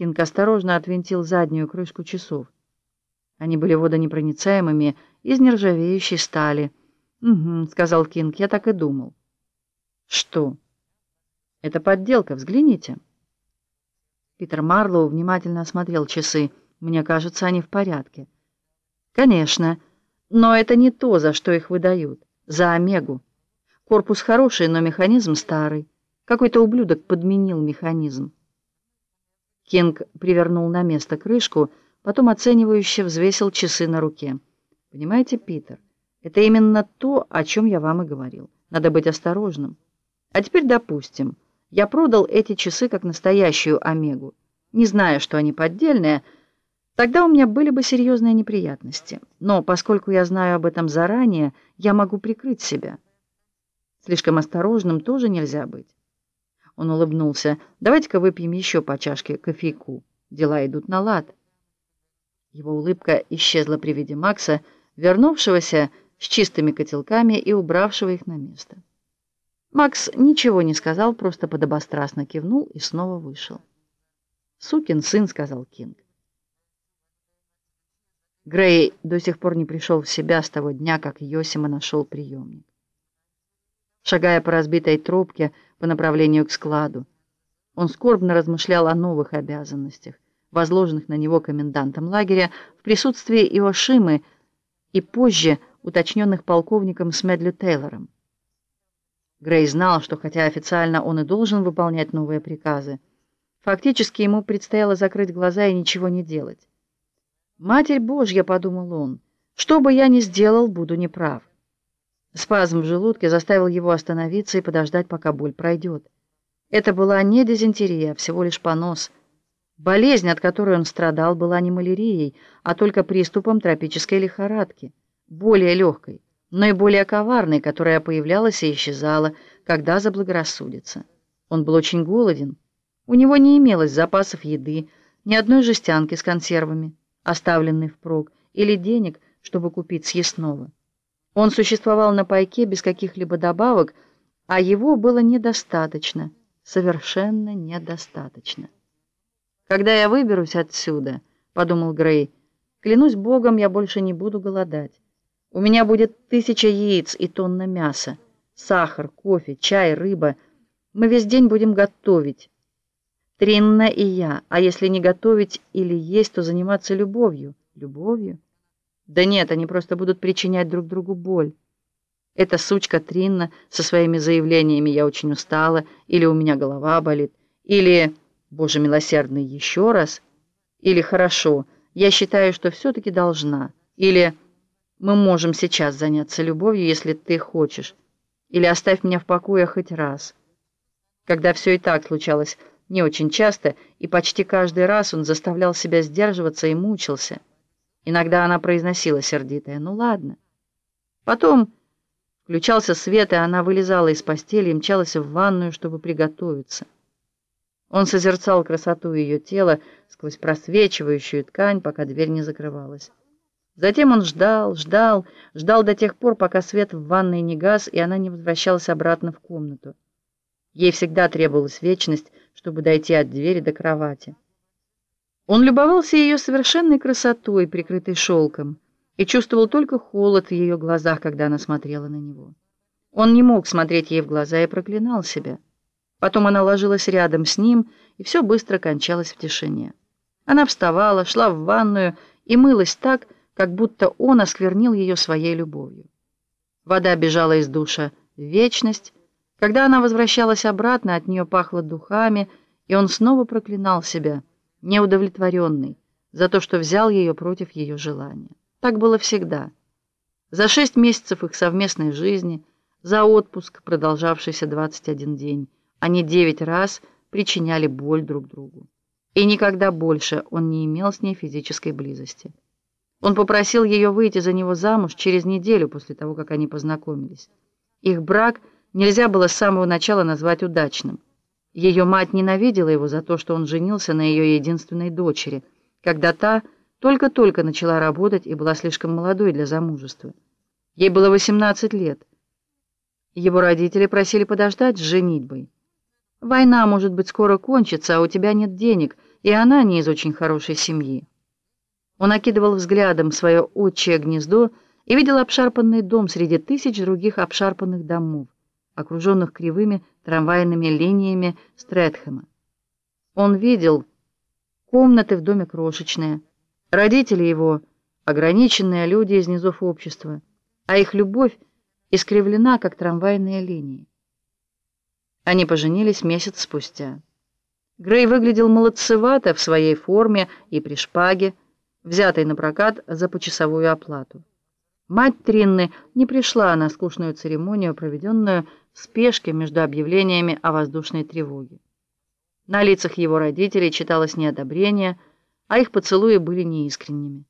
Кинг осторожно отвинтил заднюю крышку часов. Они были водонепроницаемыми из нержавеющей стали. «Угу», — сказал Кинг, — «я так и думал». «Что?» «Это подделка, взгляните». Питер Марлоу внимательно осмотрел часы. «Мне кажется, они в порядке». «Конечно, но это не то, за что их выдают. За Омегу. Корпус хороший, но механизм старый. Какой-то ублюдок подменил механизм». Кинг привернул на место крышку, потом оценивающе взвесил часы на руке. «Понимаете, Питер, это именно то, о чем я вам и говорил. Надо быть осторожным. А теперь допустим, я продал эти часы как настоящую Омегу, не зная, что они поддельные, тогда у меня были бы серьезные неприятности. Но поскольку я знаю об этом заранее, я могу прикрыть себя. Слишком осторожным тоже нельзя быть. Он улыбнулся. «Давайте-ка выпьем еще по чашке кофейку. Дела идут на лад». Его улыбка исчезла при виде Макса, вернувшегося с чистыми котелками и убравшего их на место. Макс ничего не сказал, просто подобострастно кивнул и снова вышел. «Сукин сын», — сказал Кинг. Грей до сих пор не пришел в себя с того дня, как Йосима нашел приемник. Шагая по разбитой трубке, по направлению к складу. Он скорбно размышлял о новых обязанностях, возложенных на него комендантом лагеря в присутствии Иошимы и позже уточненных полковником Смедлю Тейлором. Грей знал, что хотя официально он и должен выполнять новые приказы, фактически ему предстояло закрыть глаза и ничего не делать. «Матерь Божья», — подумал он, — «что бы я ни сделал, буду неправ». Спазм в желудке заставил его остановиться и подождать, пока боль пройдет. Это была не дизентерия, а всего лишь понос. Болезнь, от которой он страдал, была не малярией, а только приступом тропической лихорадки, более легкой, но и более коварной, которая появлялась и исчезала, когда заблагорассудится. Он был очень голоден. У него не имелось запасов еды, ни одной жестянки с консервами, оставленной впрок, или денег, чтобы купить съестного. Он существовал на пайке без каких-либо добавок, а его было недостаточно, совершенно недостаточно. «Когда я выберусь отсюда», — подумал Грей, — «клянусь Богом, я больше не буду голодать. У меня будет тысяча яиц и тонна мяса, сахар, кофе, чай, рыба. Мы весь день будем готовить. Тринна и я, а если не готовить или есть, то заниматься любовью. Любовью?» Да нет, они просто будут причинять друг другу боль. Эта сучка Тринна со своими заявлениями «я очень устала» или «у меня голова болит» или «боже милосердный, еще раз» или «хорошо, я считаю, что все-таки должна» или «мы можем сейчас заняться любовью, если ты хочешь» или «оставь меня в покое хоть раз». Когда все и так случалось не очень часто, и почти каждый раз он заставлял себя сдерживаться и мучился – Иногда она произносила сердитое «ну ладно». Потом включался свет, и она вылезала из постели и мчалась в ванную, чтобы приготовиться. Он созерцал красоту ее тела сквозь просвечивающую ткань, пока дверь не закрывалась. Затем он ждал, ждал, ждал до тех пор, пока свет в ванной не гас, и она не возвращалась обратно в комнату. Ей всегда требовалась вечность, чтобы дойти от двери до кровати. Он любовался ее совершенной красотой, прикрытой шелком, и чувствовал только холод в ее глазах, когда она смотрела на него. Он не мог смотреть ей в глаза и проклинал себя. Потом она ложилась рядом с ним, и все быстро кончалось в тишине. Она вставала, шла в ванную и мылась так, как будто он осквернил ее своей любовью. Вода бежала из душа в вечность. Когда она возвращалась обратно, от нее пахло духами, и он снова проклинал себя — неудовлетворенный за то, что взял ее против ее желания. Так было всегда. За шесть месяцев их совместной жизни, за отпуск, продолжавшийся 21 день, они девять раз причиняли боль друг другу. И никогда больше он не имел с ней физической близости. Он попросил ее выйти за него замуж через неделю после того, как они познакомились. Их брак нельзя было с самого начала назвать удачным – ее мать ненавидела его за то, что он женился на ее единственной дочери, когда та только-только начала работать и была слишком молодой для замужества. Ей было 18 лет. Его родители просили подождать с женитьбой. «Война, может быть, скоро кончится, а у тебя нет денег, и она не из очень хорошей семьи. Он окидывал взглядом свое отчее гнездо и видел обшарпанный дом среди тысяч других обшарпанных домов, окруженных кривыми трамвайными линиями Стрэдхэма. Он видел комнаты в доме крошечные, родители его — ограниченные люди из низов общества, а их любовь искривлена, как трамвайные линии. Они поженились месяц спустя. Грей выглядел молодцевато в своей форме и при шпаге, взятой на прокат за почасовую оплату. Мать Тринны не пришла на скучную церемонию, проведенную в спешке между объявлениями о воздушной тревоге. На лицах его родителей читалось неодобрение, а их поцелуи были неискренними.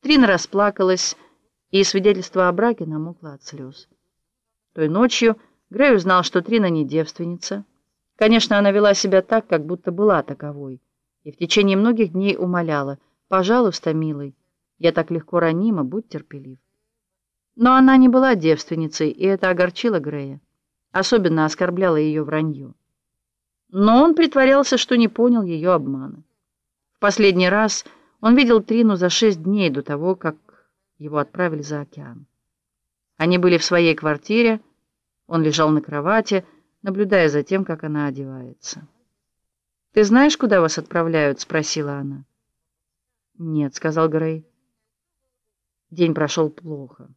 Трина расплакалась, и свидетельство о браке намокло от слез. Той ночью Грей узнал, что Трина не девственница. Конечно, она вела себя так, как будто была таковой, и в течение многих дней умоляла, «Пожалуйста, милый, я так легко ранима, будь терпелив». Но она не была девственницей, и это огорчило Грея. Особенно оскорбляло ее вранье. Но он притворялся, что не понял ее обмана. В последний раз он видел Трину за шесть дней до того, как его отправили за океан. Они были в своей квартире, он лежал на кровати, наблюдая за тем, как она одевается. «Ты знаешь, куда вас отправляют?» — спросила она. «Нет», — сказал Грей. День прошел плохо.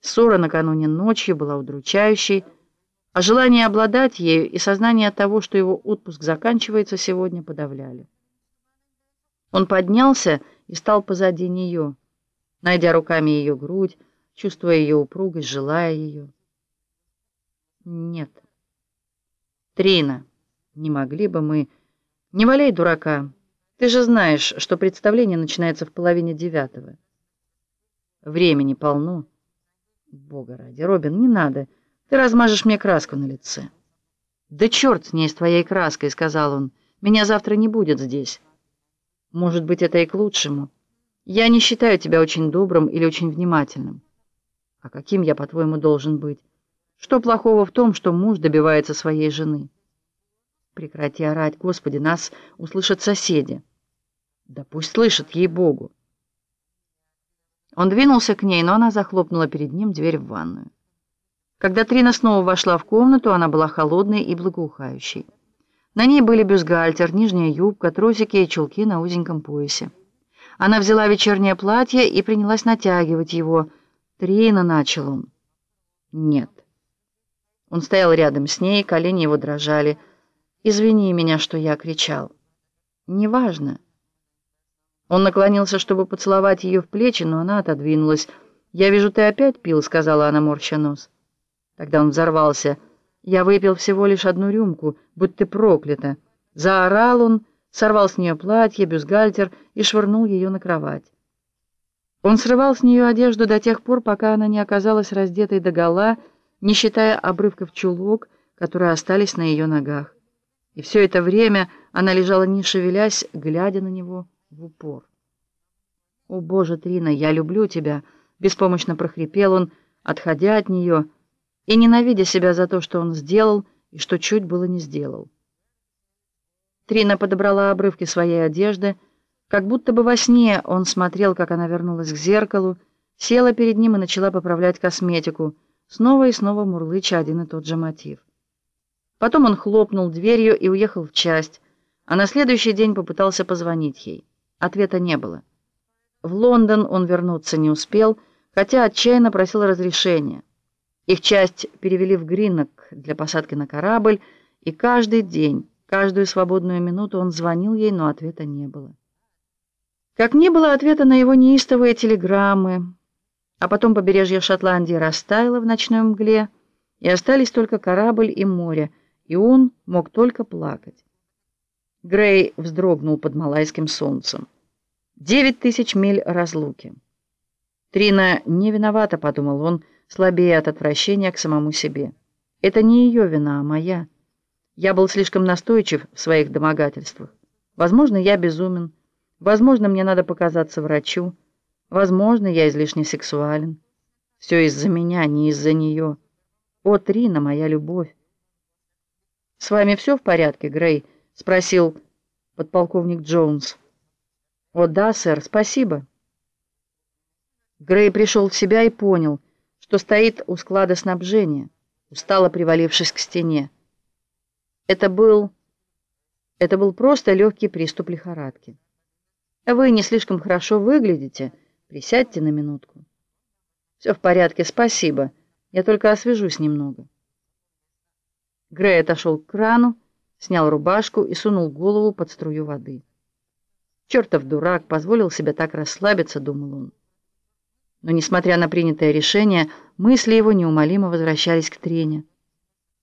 Ссора накануне ночью была удручающей, а желание обладать ею и сознание того, что его отпуск заканчивается сегодня, подавляли. Он поднялся и стал позади нее, найдя руками ее грудь, чувствуя ее упругость, желая ее. Нет. Трина, не могли бы мы... Не валяй дурака. Ты же знаешь, что представление начинается в половине девятого. Времени полно. Бога ради, Робин, не надо. Ты размажешь мне краску на лице. Да черт с ней, с твоей краской, сказал он. Меня завтра не будет здесь. Может быть, это и к лучшему. Я не считаю тебя очень добрым или очень внимательным. А каким я, по-твоему, должен быть? Что плохого в том, что муж добивается своей жены? Прекрати орать, Господи, нас услышат соседи. Да пусть слышат, ей-богу. Он двинулся к ней, но она захлопнула перед ним дверь в ванную. Когда Трина снова вошла в комнату, она была холодной и благоухающей. На ней были бюстгальтер, нижняя юбка, трусики и чулки на узеньком поясе. Она взяла вечернее платье и принялась натягивать его. «Трина», — начал он. «Нет». Он стоял рядом с ней, колени его дрожали. «Извини меня, что я кричал». «Неважно». Он наклонился, чтобы поцеловать ее в плечи, но она отодвинулась. «Я вижу, ты опять пил», — сказала она, морща нос. Тогда он взорвался. «Я выпил всего лишь одну рюмку, будь ты проклята». Заорал он, сорвал с нее платье, бюстгальтер и швырнул ее на кровать. Он срывал с нее одежду до тех пор, пока она не оказалась раздетой догола, не считая обрывков чулок, которые остались на ее ногах. И все это время она лежала не шевелясь, глядя на него в упор. «О, Боже, Трина, я люблю тебя!» — беспомощно прохрипел он, отходя от нее и ненавидя себя за то, что он сделал и что чуть было не сделал. Трина подобрала обрывки своей одежды, как будто бы во сне он смотрел, как она вернулась к зеркалу, села перед ним и начала поправлять косметику — снова и снова мурлыча один и тот же мотив. Потом он хлопнул дверью и уехал в часть, а на следующий день попытался позвонить ей. Ответа не было. В Лондон он вернуться не успел, хотя отчаянно просил разрешения. Их часть перевели в Гринок для посадки на корабль, и каждый день, каждую свободную минуту он звонил ей, но ответа не было. Как не было ответа на его неистовые телеграммы, а потом побережье Шотландии растаяло в ночной мгле, и остались только корабль и море, и он мог только плакать. Грей вздрогнул под малайским солнцем. Девять тысяч миль разлуки. Трина не виновата, подумал он, слабее от отвращения к самому себе. Это не ее вина, а моя. Я был слишком настойчив в своих домогательствах. Возможно, я безумен. Возможно, мне надо показаться врачу. Возможно, я излишне сексуален. Все из-за меня, не из-за нее. О, Трина, моя любовь. «С вами все в порядке, Грей?» — спросил подполковник Джонс. «О да, сэр, спасибо». Грей пришел в себя и понял, что стоит у склада снабжения, устало привалившись к стене. Это был... это был просто легкий приступ лихорадки. «Вы не слишком хорошо выглядите. Присядьте на минутку». «Все в порядке, спасибо. Я только освежусь немного». Грей отошел к крану, снял рубашку и сунул голову под струю воды. «Чертов дурак, позволил себе так расслабиться», — думал он. Но, несмотря на принятое решение, мысли его неумолимо возвращались к Трене.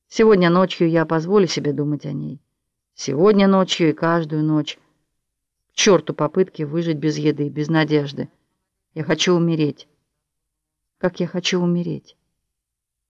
«Сегодня ночью я позволю себе думать о ней. Сегодня ночью и каждую ночь. К черту попытки выжить без еды, без надежды. Я хочу умереть. Как я хочу умереть».